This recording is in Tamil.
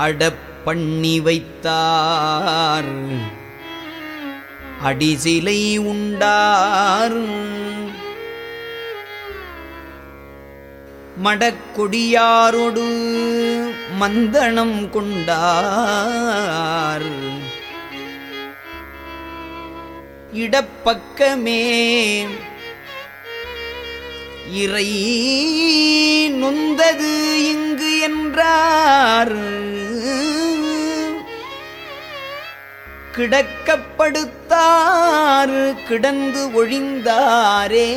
அடப்பண்ணி வைத்தார். அடிசிலை உண்டார். மடக்கொடியாரொடு மந்தனம் கொண்டார். இடப்பக்கமே இறை நொந்தது இங்கு என்றார். கிடக்கப்படுத்தாறு கிடந்து ஒழிந்தாரே.